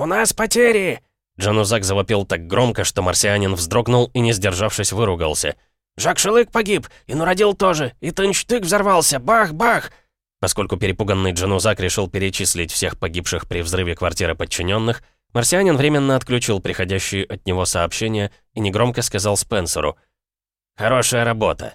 «У нас потери!» Джанузак завопил так громко, что марсианин вздрогнул и, не сдержавшись, выругался. «Жак Шелык погиб, и Нурадил тоже, и Тынчтык взорвался, бах-бах!» Поскольку перепуганный Джанузак решил перечислить всех погибших при взрыве квартиры подчиненных, марсианин временно отключил приходящие от него сообщения и негромко сказал Спенсеру «Хорошая работа».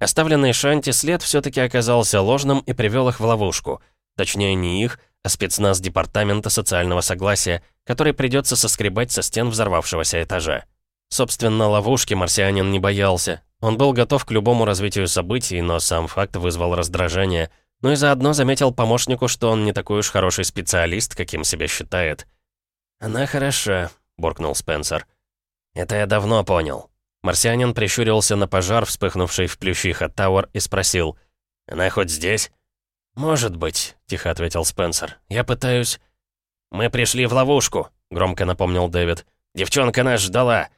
Оставленный Шанти след все-таки оказался ложным и привел их в ловушку. Точнее, не их, а спецназ Департамента социального согласия, который придется соскребать со стен взорвавшегося этажа. Собственно, ловушки марсианин не боялся. Он был готов к любому развитию событий, но сам факт вызвал раздражение. Ну и заодно заметил помощнику, что он не такой уж хороший специалист, каким себя считает. «Она хороша», — буркнул Спенсер. «Это я давно понял». Марсианин прищурился на пожар, вспыхнувший в плющиха Тауэр, и спросил. «Она хоть здесь?» «Может быть», — тихо ответил Спенсер. «Я пытаюсь...» «Мы пришли в ловушку», — громко напомнил Дэвид. «Девчонка нас ждала».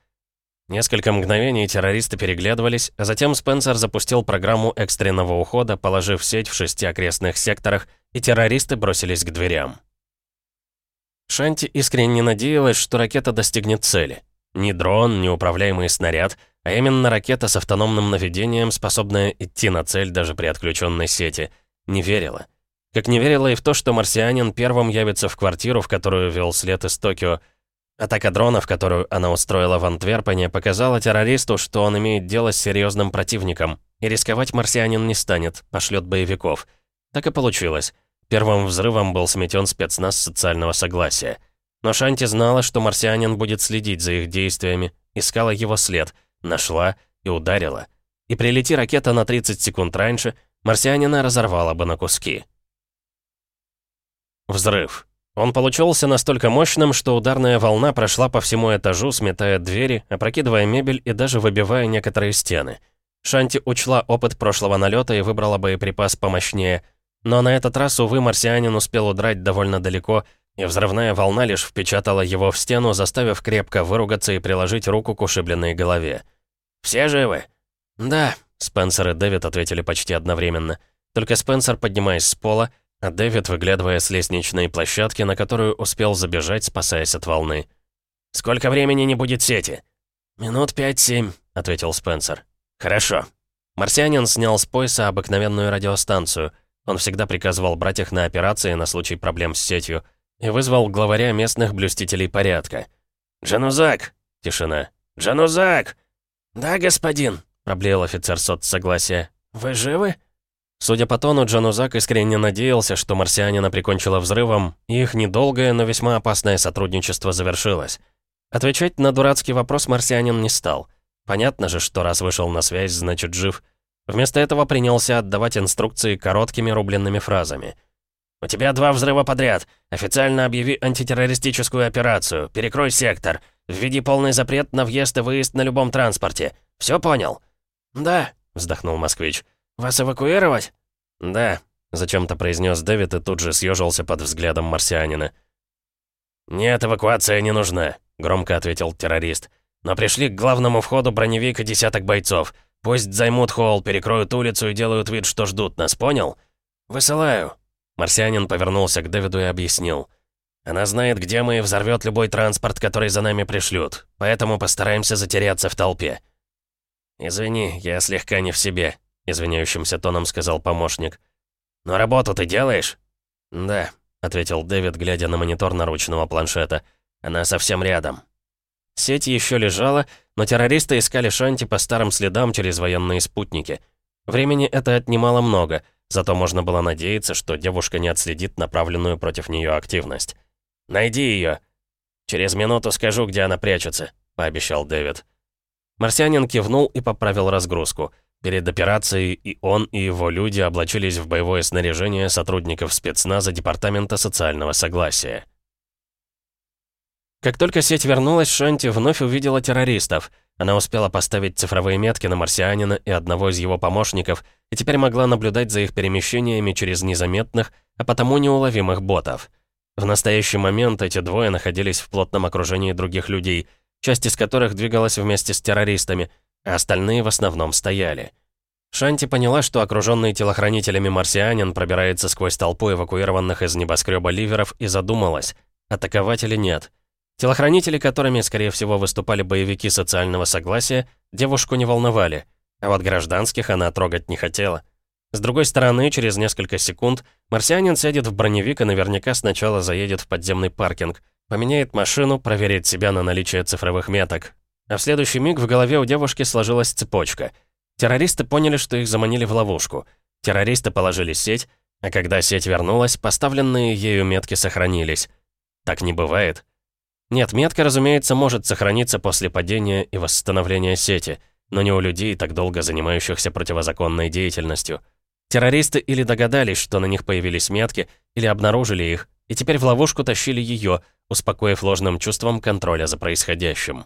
Несколько мгновений террористы переглядывались, а затем Спенсер запустил программу экстренного ухода, положив сеть в шести окрестных секторах, и террористы бросились к дверям. Шанти искренне надеялась, что ракета достигнет цели. Ни дрон, ни управляемый снаряд, а именно ракета с автономным наведением, способная идти на цель даже при отключенной сети. Не верила. Как не верила и в то, что марсианин первым явится в квартиру, в которую вел след из Токио. Атака дронов, которую она устроила в Антверпене, показала террористу, что он имеет дело с серьезным противником. И рисковать марсианин не станет, пошлет боевиков. Так и получилось. Первым взрывом был сметен спецназ социального согласия. Но Шанти знала, что марсианин будет следить за их действиями, искала его след, нашла и ударила. И прилети ракета на 30 секунд раньше, марсианина разорвала бы на куски. Взрыв. Он получился настолько мощным, что ударная волна прошла по всему этажу, сметая двери, опрокидывая мебель и даже выбивая некоторые стены. Шанти учла опыт прошлого налета и выбрала боеприпас помощнее — но на этот раз, увы, марсианин успел удрать довольно далеко, и взрывная волна лишь впечатала его в стену, заставив крепко выругаться и приложить руку к ушибленной голове. «Все живы?» «Да», — Спенсер и Дэвид ответили почти одновременно. Только Спенсер, поднимаясь с пола, а Дэвид, выглядывая с лестничной площадки, на которую успел забежать, спасаясь от волны. «Сколько времени не будет сети?» «Минут пять-семь», — ответил Спенсер. «Хорошо». Марсианин снял с пояса обыкновенную радиостанцию — он всегда приказывал брать их на операции на случай проблем с сетью и вызвал главаря местных блюстителей порядка. «Джанузак!» — тишина. «Джанузак!» «Да, господин», — проблеял офицер соцсогласия. «Вы живы?» Судя по тону, Джанузак искренне надеялся, что марсианина прикончила взрывом, и их недолгое, но весьма опасное сотрудничество завершилось. Отвечать на дурацкий вопрос марсианин не стал. Понятно же, что раз вышел на связь, значит жив — Вместо этого принялся отдавать инструкции короткими рубленными фразами. «У тебя два взрыва подряд. Официально объяви антитеррористическую операцию. Перекрой сектор. Введи полный запрет на въезд и выезд на любом транспорте. Все понял?» «Да», — вздохнул москвич. «Вас эвакуировать?» «Да», — зачем-то произнес Дэвид и тут же съежился под взглядом марсианина. «Нет, эвакуация не нужна», — громко ответил террорист. «Но пришли к главному входу броневик и десяток бойцов. Пусть займут холл, перекроют улицу и делают вид, что ждут нас, понял? Высылаю». Марсианин повернулся к Дэвиду и объяснил. «Она знает, где мы, и взорвет любой транспорт, который за нами пришлют. Поэтому постараемся затеряться в толпе». «Извини, я слегка не в себе», — извиняющимся тоном сказал помощник. «Но работу ты делаешь?» «Да», — ответил Дэвид, глядя на монитор наручного планшета. «Она совсем рядом». Сеть еще лежала, но террористы искали Шанти по старым следам через военные спутники. Времени это отнимало много, зато можно было надеяться, что девушка не отследит направленную против нее активность. «Найди ее!» «Через минуту скажу, где она прячется», — пообещал Дэвид. Марсианин кивнул и поправил разгрузку. Перед операцией и он, и его люди облачились в боевое снаряжение сотрудников спецназа Департамента социального согласия. Как только сеть вернулась, Шанти вновь увидела террористов. Она успела поставить цифровые метки на марсианина и одного из его помощников, и теперь могла наблюдать за их перемещениями через незаметных, а потому неуловимых ботов. В настоящий момент эти двое находились в плотном окружении других людей, часть из которых двигалась вместе с террористами, а остальные в основном стояли. Шанти поняла, что окруженный телохранителями марсианин пробирается сквозь толпу эвакуированных из небоскреба ливеров и задумалась — атаковать или нет. Телохранители, которыми, скорее всего, выступали боевики социального согласия, девушку не волновали, а вот гражданских она трогать не хотела. С другой стороны, через несколько секунд марсианин сядет в броневик и наверняка сначала заедет в подземный паркинг, поменяет машину, проверит себя на наличие цифровых меток. А в следующий миг в голове у девушки сложилась цепочка. Террористы поняли, что их заманили в ловушку. Террористы положили сеть, а когда сеть вернулась, поставленные ею метки сохранились. Так не бывает. Нет, метка, разумеется, может сохраниться после падения и восстановления сети, но не у людей, так долго занимающихся противозаконной деятельностью. Террористы или догадались, что на них появились метки, или обнаружили их, и теперь в ловушку тащили ее, успокоив ложным чувством контроля за происходящим.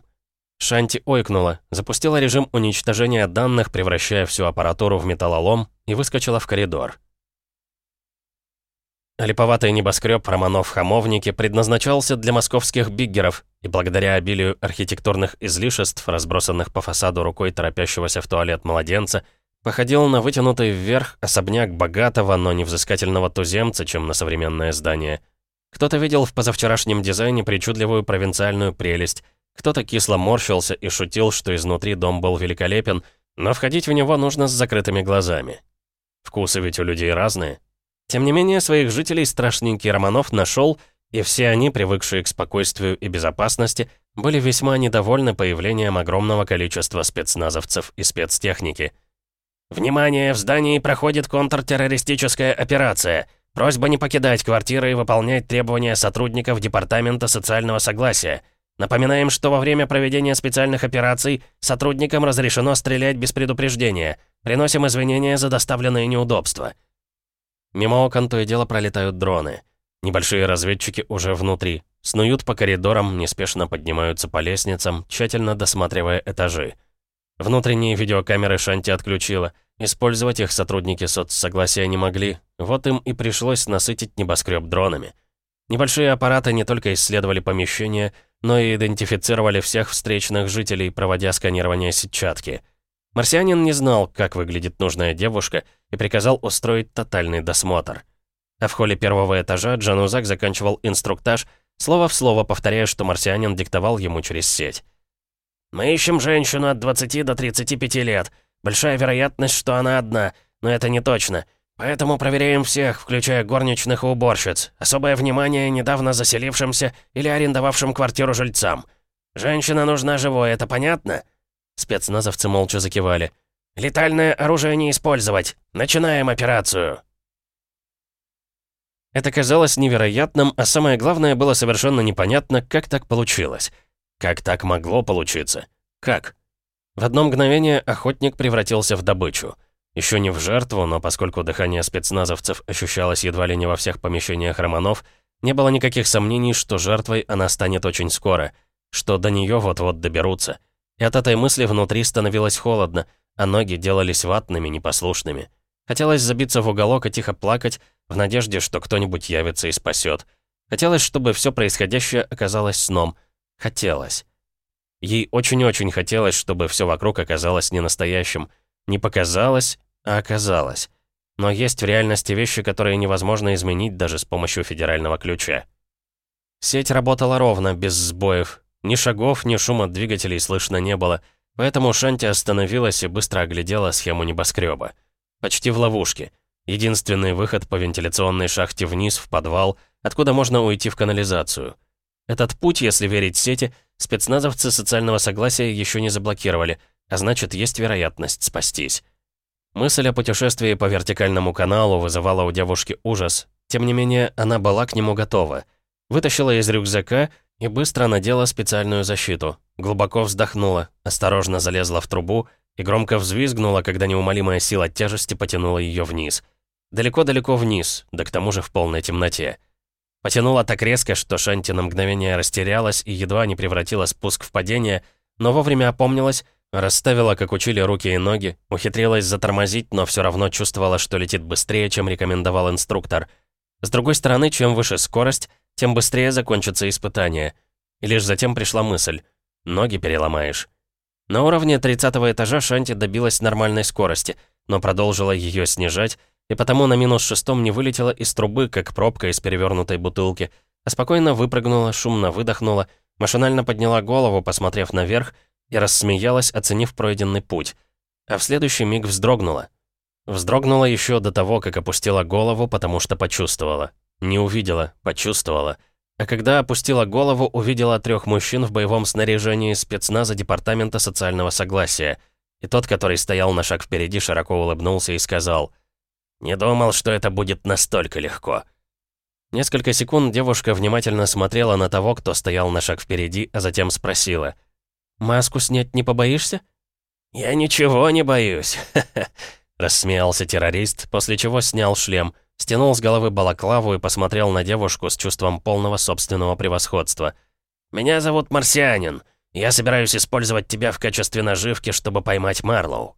Шанти ойкнула, запустила режим уничтожения данных, превращая всю аппаратуру в металлолом, и выскочила в коридор. Липоватый небоскреб Романов-Хамовники предназначался для московских биггеров, и благодаря обилию архитектурных излишеств, разбросанных по фасаду рукой торопящегося в туалет младенца, походил на вытянутый вверх особняк богатого, но невзыскательного туземца, чем на современное здание. Кто-то видел в позавчерашнем дизайне причудливую провинциальную прелесть, кто-то кисло морщился и шутил, что изнутри дом был великолепен, но входить в него нужно с закрытыми глазами. Вкусы ведь у людей разные. Тем не менее, своих жителей страшненький Романов нашел, и все они, привыкшие к спокойствию и безопасности, были весьма недовольны появлением огромного количества спецназовцев и спецтехники. «Внимание! В здании проходит контртеррористическая операция. Просьба не покидать квартиры и выполнять требования сотрудников Департамента социального согласия. Напоминаем, что во время проведения специальных операций сотрудникам разрешено стрелять без предупреждения. Приносим извинения за доставленные неудобства». Мимо окон то и дело пролетают дроны. Небольшие разведчики уже внутри. Снуют по коридорам, неспешно поднимаются по лестницам, тщательно досматривая этажи. Внутренние видеокамеры Шанти отключила. Использовать их сотрудники соцсогласия не могли. Вот им и пришлось насытить небоскреб дронами. Небольшие аппараты не только исследовали помещение, но и идентифицировали всех встречных жителей, проводя сканирование сетчатки. Марсианин не знал, как выглядит нужная девушка, и приказал устроить тотальный досмотр. А в холле первого этажа Джанузак заканчивал инструктаж, слово в слово повторяя, что марсианин диктовал ему через сеть. «Мы ищем женщину от 20 до 35 лет. Большая вероятность, что она одна, но это не точно. Поэтому проверяем всех, включая горничных и уборщиц. Особое внимание недавно заселившимся или арендовавшим квартиру жильцам. Женщина нужна живой, это понятно?» Спецназовцы молча закивали. «Летальное оружие не использовать. Начинаем операцию!» Это казалось невероятным, а самое главное, было совершенно непонятно, как так получилось. Как так могло получиться? Как? В одно мгновение охотник превратился в добычу. Еще не в жертву, но поскольку дыхание спецназовцев ощущалось едва ли не во всех помещениях Романов, не было никаких сомнений, что жертвой она станет очень скоро, что до нее вот-вот доберутся. И от этой мысли внутри становилось холодно, а ноги делались ватными, непослушными. Хотелось забиться в уголок и тихо плакать, в надежде, что кто-нибудь явится и спасет. Хотелось, чтобы все происходящее оказалось сном. Хотелось. Ей очень-очень хотелось, чтобы все вокруг оказалось не настоящим. Не показалось, а оказалось. Но есть в реальности вещи, которые невозможно изменить даже с помощью федерального ключа. Сеть работала ровно, без сбоев, ни шагов, ни шума двигателей слышно не было, поэтому Шанти остановилась и быстро оглядела схему небоскреба. Почти в ловушке. Единственный выход по вентиляционной шахте вниз, в подвал, откуда можно уйти в канализацию. Этот путь, если верить сети, спецназовцы социального согласия еще не заблокировали, а значит, есть вероятность спастись. Мысль о путешествии по вертикальному каналу вызывала у девушки ужас. Тем не менее, она была к нему готова. Вытащила из рюкзака и быстро надела специальную защиту. Глубоко вздохнула, осторожно залезла в трубу и громко взвизгнула, когда неумолимая сила тяжести потянула ее вниз. Далеко-далеко вниз, да к тому же в полной темноте. Потянула так резко, что Шанти на мгновение растерялась и едва не превратила спуск в падение, но вовремя опомнилась, расставила, как учили, руки и ноги, ухитрилась затормозить, но все равно чувствовала, что летит быстрее, чем рекомендовал инструктор. С другой стороны, чем выше скорость, тем быстрее закончится испытание. И лишь затем пришла мысль. Ноги переломаешь. На уровне 30 этажа Шанти добилась нормальной скорости, но продолжила ее снижать, и потому на минус шестом не вылетела из трубы, как пробка из перевернутой бутылки, а спокойно выпрыгнула, шумно выдохнула, машинально подняла голову, посмотрев наверх, и рассмеялась, оценив пройденный путь. А в следующий миг вздрогнула. Вздрогнула еще до того, как опустила голову, потому что почувствовала. Не увидела, почувствовала. А когда опустила голову, увидела трех мужчин в боевом снаряжении спецназа Департамента социального согласия. И тот, который стоял на шаг впереди, широко улыбнулся и сказал, «Не думал, что это будет настолько легко». Несколько секунд девушка внимательно смотрела на того, кто стоял на шаг впереди, а затем спросила, «Маску снять не побоишься?» «Я ничего не боюсь», — рассмеялся террорист, после чего снял шлем, стянул с головы балаклаву и посмотрел на девушку с чувством полного собственного превосходства. «Меня зовут Марсианин. Я собираюсь использовать тебя в качестве наживки, чтобы поймать Марлоу».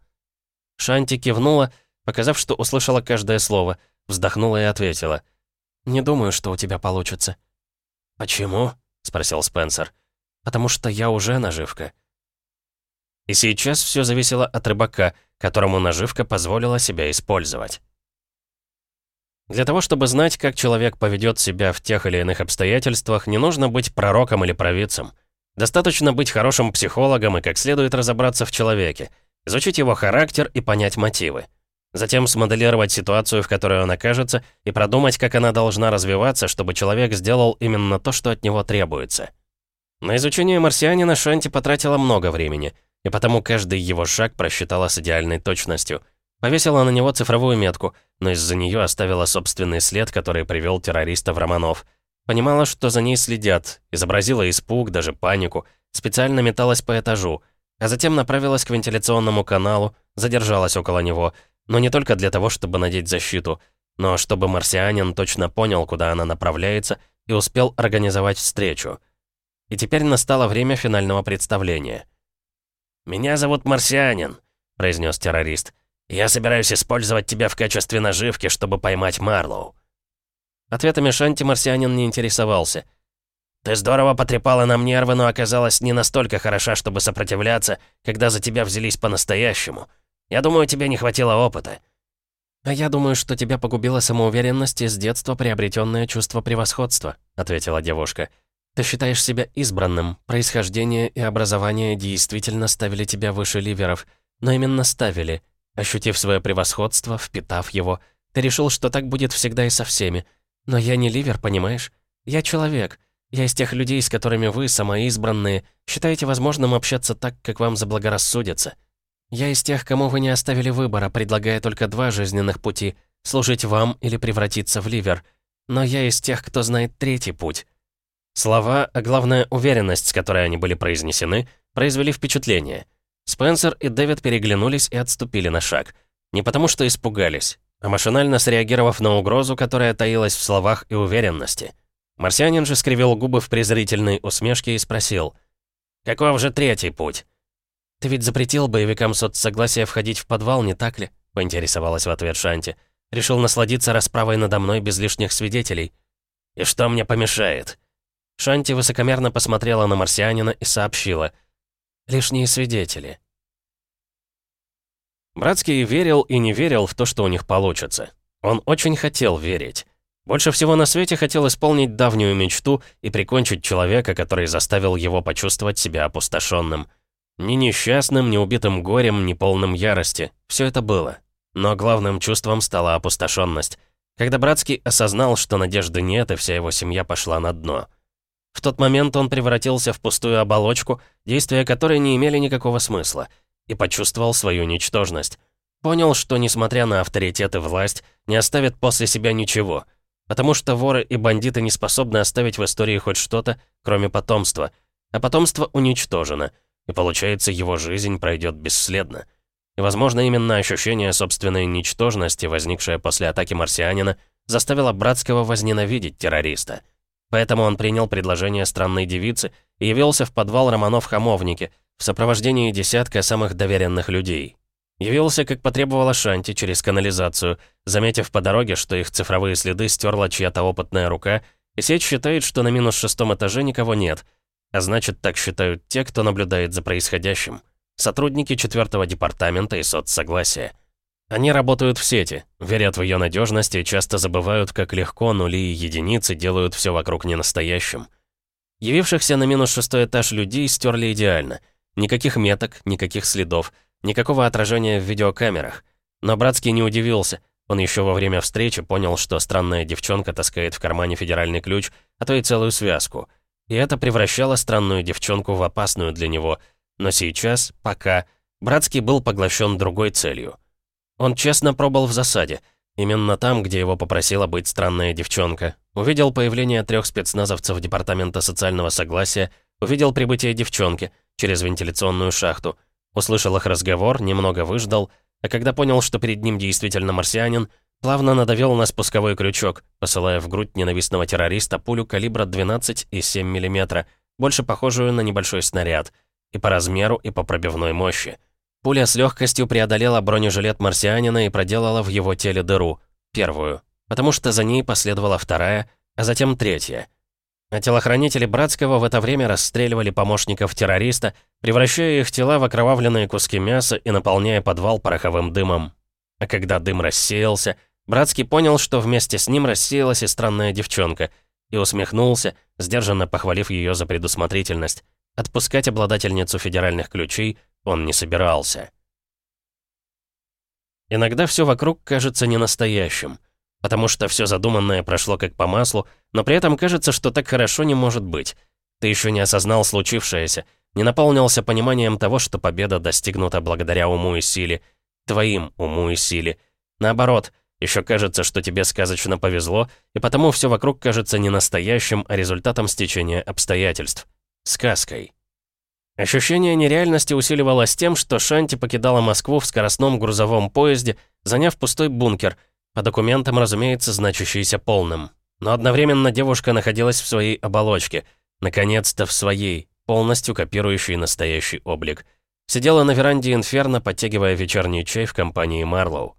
Шанти кивнула, показав, что услышала каждое слово, вздохнула и ответила. «Не думаю, что у тебя получится». «Почему?» — спросил Спенсер. «Потому что я уже наживка». И сейчас все зависело от рыбака, которому наживка позволила себя использовать. Для того, чтобы знать, как человек поведет себя в тех или иных обстоятельствах, не нужно быть пророком или провидцем. Достаточно быть хорошим психологом и как следует разобраться в человеке, изучить его характер и понять мотивы. Затем смоделировать ситуацию, в которой он окажется, и продумать, как она должна развиваться, чтобы человек сделал именно то, что от него требуется. На изучение марсианина Шанти потратила много времени, и потому каждый его шаг просчитала с идеальной точностью – Повесила на него цифровую метку, но из-за нее оставила собственный след, который привел террориста в Романов. Понимала, что за ней следят, изобразила испуг, даже панику, специально металась по этажу, а затем направилась к вентиляционному каналу, задержалась около него, но не только для того, чтобы надеть защиту, но чтобы марсианин точно понял, куда она направляется, и успел организовать встречу. И теперь настало время финального представления. «Меня зовут Марсианин», — произнес террорист. «Я собираюсь использовать тебя в качестве наживки, чтобы поймать Марлоу». Ответами Шанти марсианин не интересовался. «Ты здорово потрепала нам нервы, но оказалась не настолько хороша, чтобы сопротивляться, когда за тебя взялись по-настоящему. Я думаю, тебе не хватило опыта». «А я думаю, что тебя погубила самоуверенность и с детства приобретенное чувство превосходства», — ответила девушка. «Ты считаешь себя избранным, происхождение и образование действительно ставили тебя выше ливеров, но именно ставили, Ощутив свое превосходство, впитав его, ты решил, что так будет всегда и со всеми. Но я не ливер, понимаешь? Я человек. Я из тех людей, с которыми вы, самоизбранные, считаете возможным общаться так, как вам заблагорассудится. Я из тех, кому вы не оставили выбора, предлагая только два жизненных пути — служить вам или превратиться в ливер. Но я из тех, кто знает третий путь. Слова, а главное уверенность, с которой они были произнесены, произвели впечатление — Спенсер и Дэвид переглянулись и отступили на шаг. Не потому что испугались, а машинально среагировав на угрозу, которая таилась в словах и уверенности. Марсианин же скривил губы в презрительной усмешке и спросил, «Каков же третий путь?» «Ты ведь запретил боевикам соцсогласия входить в подвал, не так ли?» — поинтересовалась в ответ Шанти. «Решил насладиться расправой надо мной без лишних свидетелей». «И что мне помешает?» Шанти высокомерно посмотрела на марсианина и сообщила — лишние свидетели. Братский верил и не верил в то, что у них получится. Он очень хотел верить. Больше всего на свете хотел исполнить давнюю мечту и прикончить человека, который заставил его почувствовать себя опустошенным. Ни несчастным, ни убитым горем, ни полным ярости. Все это было. Но главным чувством стала опустошенность. Когда Братский осознал, что надежды нет, и вся его семья пошла на дно. В тот момент он превратился в пустую оболочку, действия которой не имели никакого смысла, и почувствовал свою ничтожность. Понял, что, несмотря на авторитет и власть, не оставит после себя ничего, потому что воры и бандиты не способны оставить в истории хоть что-то, кроме потомства, а потомство уничтожено, и получается, его жизнь пройдет бесследно. И, возможно, именно ощущение собственной ничтожности, возникшее после атаки марсианина, заставило Братского возненавидеть террориста — Поэтому он принял предложение странной девицы и явился в подвал Романов-Хамовники в сопровождении десятка самых доверенных людей. Явился, как потребовала Шанти, через канализацию, заметив по дороге, что их цифровые следы стерла чья-то опытная рука, и сеть считает, что на минус шестом этаже никого нет. А значит, так считают те, кто наблюдает за происходящим. Сотрудники четвертого департамента и соцсогласия. Они работают в сети, верят в ее надежность и часто забывают, как легко нули и единицы делают все вокруг ненастоящим. Явившихся на минус шестой этаж людей стерли идеально. Никаких меток, никаких следов, никакого отражения в видеокамерах. Но Братский не удивился. Он еще во время встречи понял, что странная девчонка таскает в кармане федеральный ключ, а то и целую связку. И это превращало странную девчонку в опасную для него. Но сейчас, пока, Братский был поглощен другой целью. Он честно пробыл в засаде. Именно там, где его попросила быть странная девчонка. Увидел появление трех спецназовцев Департамента социального согласия, увидел прибытие девчонки через вентиляционную шахту, услышал их разговор, немного выждал, а когда понял, что перед ним действительно марсианин, плавно надавил на спусковой крючок, посылая в грудь ненавистного террориста пулю калибра 12,7 мм, больше похожую на небольшой снаряд, и по размеру, и по пробивной мощи. Пуля с легкостью преодолела бронежилет марсианина и проделала в его теле дыру, первую потому что за ней последовала вторая, а затем третья. А телохранители Братского в это время расстреливали помощников террориста, превращая их тела в окровавленные куски мяса и наполняя подвал пороховым дымом. А когда дым рассеялся, Братский понял, что вместе с ним рассеялась и странная девчонка, и усмехнулся, сдержанно похвалив ее за предусмотрительность. Отпускать обладательницу федеральных ключей он не собирался. Иногда все вокруг кажется ненастоящим потому что все задуманное прошло как по маслу, но при этом кажется, что так хорошо не может быть. Ты еще не осознал случившееся, не наполнился пониманием того, что победа достигнута благодаря уму и силе, твоим уму и силе. Наоборот, еще кажется, что тебе сказочно повезло, и потому все вокруг кажется не настоящим, а результатом стечения обстоятельств. Сказкой. Ощущение нереальности усиливалось тем, что Шанти покидала Москву в скоростном грузовом поезде, заняв пустой бункер — по документам, разумеется, значащийся полным. Но одновременно девушка находилась в своей оболочке. Наконец-то в своей, полностью копирующей настоящий облик. Сидела на веранде Инферно, подтягивая вечерний чай в компании Марлоу.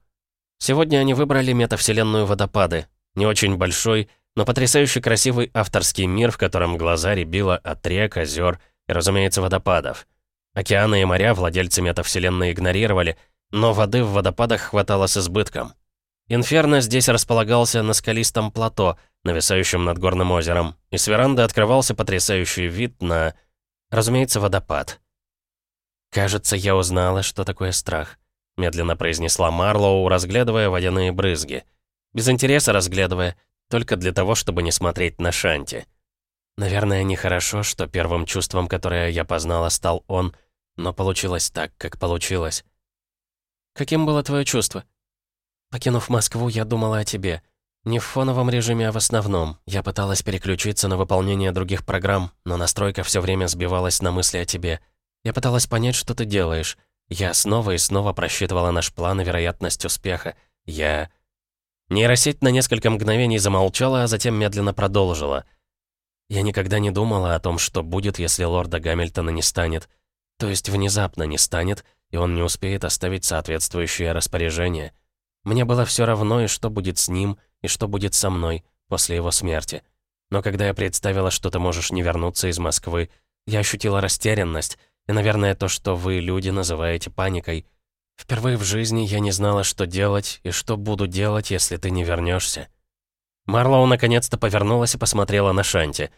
Сегодня они выбрали метавселенную водопады. Не очень большой, но потрясающе красивый авторский мир, в котором глаза рябило от рек, озер и, разумеется, водопадов. Океаны и моря владельцы метавселенной игнорировали, но воды в водопадах хватало с избытком. Инферно здесь располагался на скалистом плато, нависающем над горным озером, и с веранды открывался потрясающий вид на, разумеется, водопад. «Кажется, я узнала, что такое страх», — медленно произнесла Марлоу, разглядывая водяные брызги. Без интереса разглядывая, только для того, чтобы не смотреть на Шанти. Наверное, нехорошо, что первым чувством, которое я познала, стал он, но получилось так, как получилось. «Каким было твое чувство?» Покинув Москву, я думала о тебе. Не в фоновом режиме, а в основном. Я пыталась переключиться на выполнение других программ, но настройка все время сбивалась на мысли о тебе. Я пыталась понять, что ты делаешь. Я снова и снова просчитывала наш план и вероятность успеха. Я... Нейросеть на несколько мгновений замолчала, а затем медленно продолжила. Я никогда не думала о том, что будет, если лорда Гамильтона не станет. То есть внезапно не станет, и он не успеет оставить соответствующее распоряжение. Мне было все равно, и что будет с ним, и что будет со мной после его смерти. Но когда я представила, что ты можешь не вернуться из Москвы, я ощутила растерянность и, наверное, то, что вы, люди, называете паникой. Впервые в жизни я не знала, что делать и что буду делать, если ты не вернешься. Марлоу наконец-то повернулась и посмотрела на Шанти.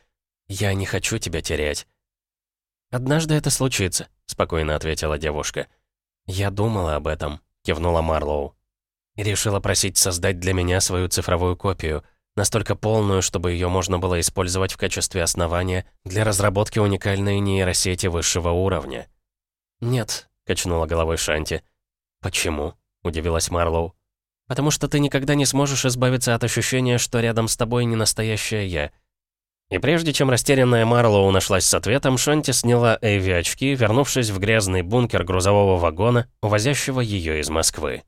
«Я не хочу тебя терять». «Однажды это случится», — спокойно ответила девушка. «Я думала об этом», — кивнула Марлоу и решила просить создать для меня свою цифровую копию, настолько полную, чтобы ее можно было использовать в качестве основания для разработки уникальной нейросети высшего уровня. «Нет», — качнула головой Шанти. «Почему?» — удивилась Марлоу. «Потому что ты никогда не сможешь избавиться от ощущения, что рядом с тобой не настоящая я». И прежде чем растерянная Марлоу нашлась с ответом, Шанти сняла Эйви очки, вернувшись в грязный бункер грузового вагона, увозящего ее из Москвы.